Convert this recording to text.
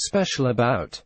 Special about.